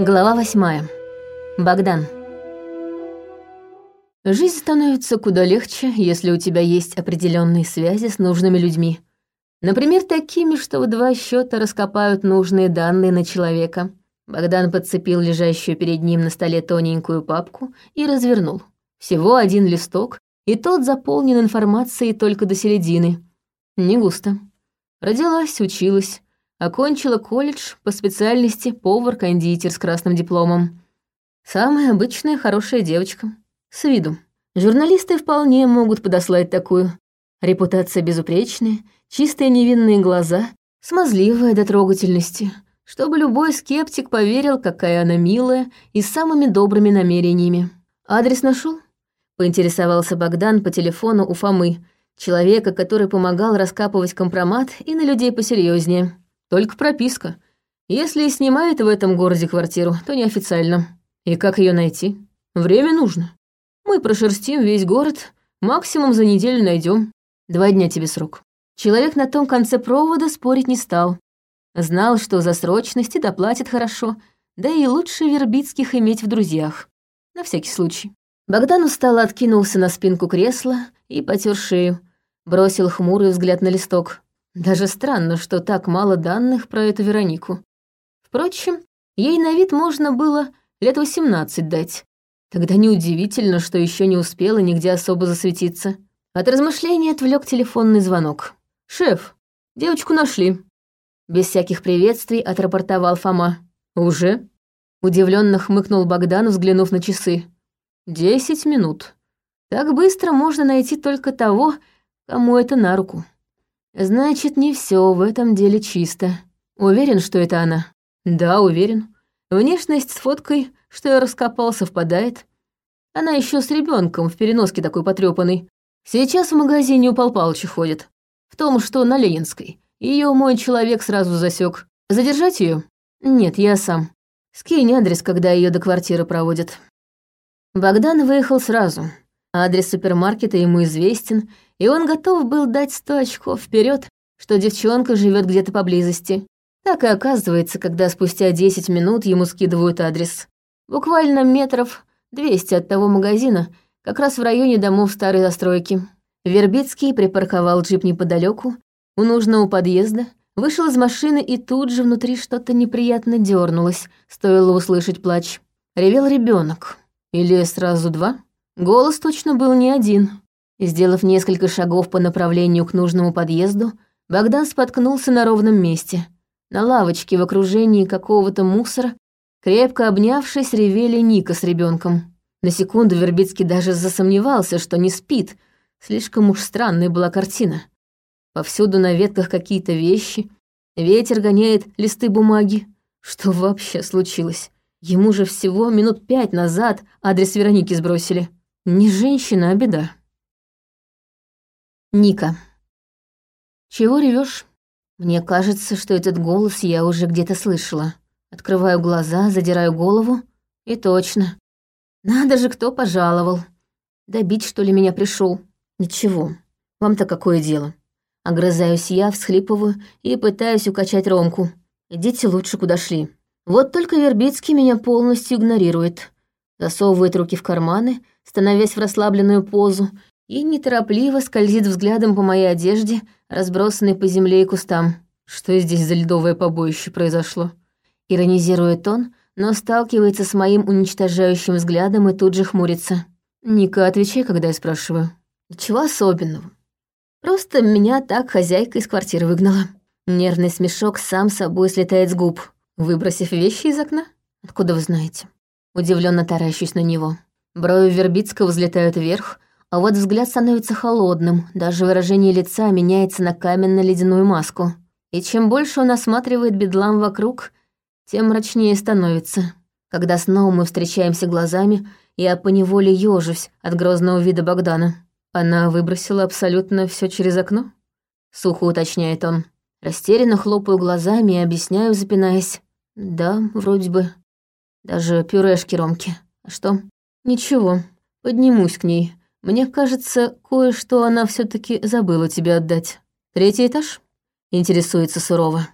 Глава восьмая. Богдан. Жизнь становится куда легче, если у тебя есть определенные связи с нужными людьми. Например, такими, что в два счета раскопают нужные данные на человека. Богдан подцепил лежащую перед ним на столе тоненькую папку и развернул. Всего один листок, и тот заполнен информацией только до середины. Не густо. Родилась, училась, Окончила колледж по специальности повар-кондитер с красным дипломом. Самая обычная хорошая девочка. С виду. Журналисты вполне могут подослать такую. Репутация безупречная, чистые невинные глаза, смазливая до трогательности, чтобы любой скептик поверил, какая она милая и с самыми добрыми намерениями. Адрес нашел? Поинтересовался Богдан по телефону у Фомы, человека, который помогал раскапывать компромат и на людей посерьезнее. Только прописка. Если и снимает в этом городе квартиру, то неофициально. И как ее найти? Время нужно. Мы прошерстим весь город, максимум за неделю найдем. Два дня тебе срок. Человек на том конце провода спорить не стал. Знал, что за срочность и доплатит хорошо, да и лучше Вербицких иметь в друзьях. На всякий случай. Богдан устало откинулся на спинку кресла и потер шею, бросил хмурый взгляд на листок. Даже странно, что так мало данных про эту Веронику. Впрочем, ей на вид можно было лет восемнадцать дать. Тогда неудивительно, что еще не успела нигде особо засветиться. От размышлений отвлек телефонный звонок. «Шеф, девочку нашли». Без всяких приветствий отрапортовал Фома. «Уже?» Удивленно хмыкнул Богдан, взглянув на часы. «Десять минут. Так быстро можно найти только того, кому это на руку». Значит, не все в этом деле чисто. Уверен, что это она? Да, уверен. Внешность с фоткой, что я раскопал, совпадает. Она еще с ребенком в переноске такой потрепанной. Сейчас в магазине у Пал ходит. В том, что на Ленинской. Ее мой человек сразу засек. Задержать ее? Нет, я сам. Скинь адрес, когда ее до квартиры проводят. Богдан выехал сразу. Адрес супермаркета ему известен, и он готов был дать сто очков вперед, что девчонка живет где-то поблизости. Так и оказывается, когда спустя десять минут ему скидывают адрес. Буквально метров двести от того магазина, как раз в районе домов старой застройки. Вербицкий припарковал джип неподалеку, у нужного подъезда, вышел из машины и тут же внутри что-то неприятно дернулось, стоило услышать плач. Ревел ребенок. Или сразу два? Голос точно был не один. Сделав несколько шагов по направлению к нужному подъезду, Богдан споткнулся на ровном месте. На лавочке в окружении какого-то мусора, крепко обнявшись, ревели Ника с ребенком. На секунду Вербицкий даже засомневался, что не спит. Слишком уж странная была картина. Повсюду на ветках какие-то вещи. Ветер гоняет листы бумаги. Что вообще случилось? Ему же всего минут пять назад адрес Вероники сбросили. Не женщина, а беда. Ника. Чего ревешь? Мне кажется, что этот голос я уже где-то слышала. Открываю глаза, задираю голову, и точно. Надо же, кто пожаловал. Добить, что ли, меня пришел? Ничего, вам-то какое дело? Огрызаюсь я, всхлипываю и пытаюсь укачать Ромку. Идите лучше, куда шли. Вот только Вербицкий меня полностью игнорирует. Засовывает руки в карманы, становясь в расслабленную позу, и неторопливо скользит взглядом по моей одежде, разбросанной по земле и кустам. Что здесь за ледовое побоище произошло? Иронизирует он, но сталкивается с моим уничтожающим взглядом и тут же хмурится. «Ника, отвечай, когда я спрашиваю». «Ничего особенного. Просто меня так хозяйка из квартиры выгнала». Нервный смешок сам собой слетает с губ. Выбросив вещи из окна? Откуда вы знаете? Удивленно таращусь на него. Брови Вербицкого взлетают вверх, а вот взгляд становится холодным, даже выражение лица меняется на каменно-ледяную маску. И чем больше он осматривает бедлам вокруг, тем мрачнее становится. Когда снова мы встречаемся глазами, я поневоле ёжусь от грозного вида Богдана. Она выбросила абсолютно все через окно? Сухо уточняет он. Растерянно хлопаю глазами и объясняю, запинаясь. Да, вроде бы. Даже пюрешки Ромки. А что? Ничего, поднимусь к ней, мне кажется, кое-что она все таки забыла тебе отдать. Третий этаж?» Интересуется сурово.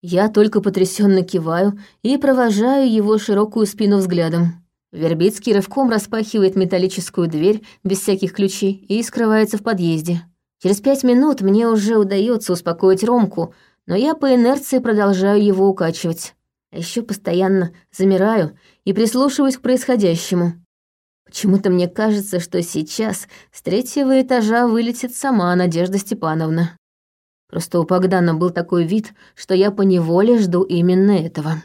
Я только потрясенно киваю и провожаю его широкую спину взглядом. Вербицкий рывком распахивает металлическую дверь без всяких ключей и скрывается в подъезде. Через пять минут мне уже удается успокоить Ромку, но я по инерции продолжаю его укачивать. А еще постоянно замираю и прислушиваюсь к происходящему. Почему-то мне кажется, что сейчас с третьего этажа вылетит сама Надежда Степановна. Просто у Богдана был такой вид, что я поневоле жду именно этого.